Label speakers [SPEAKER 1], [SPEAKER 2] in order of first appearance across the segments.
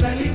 [SPEAKER 1] Sally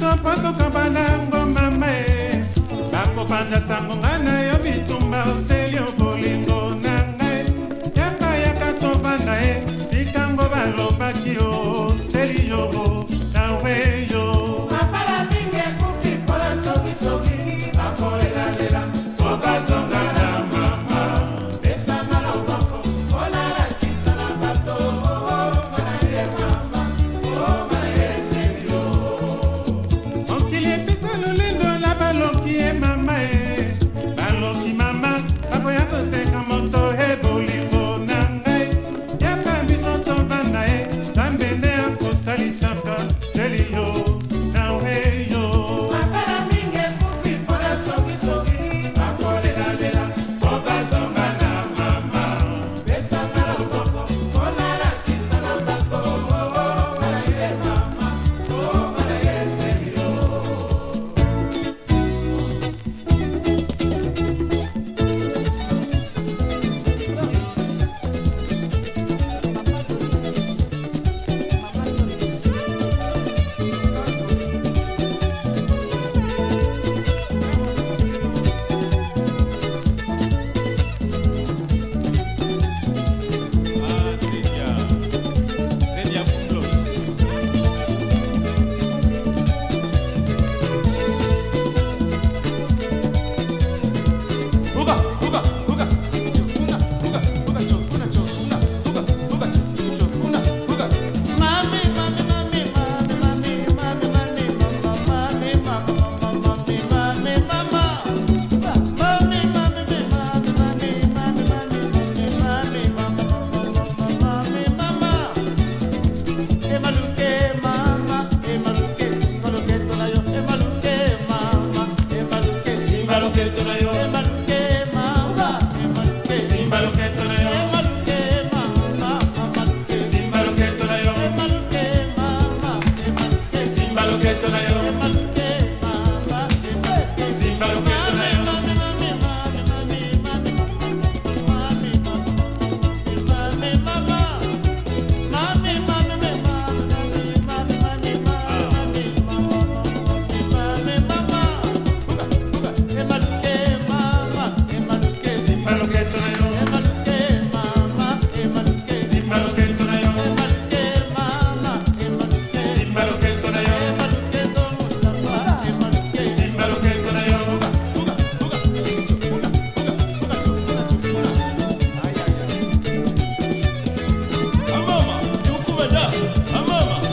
[SPEAKER 1] biso mpo tokabana ngomama e bakopanza sango nga na yo bitumba ose galopetona yo amama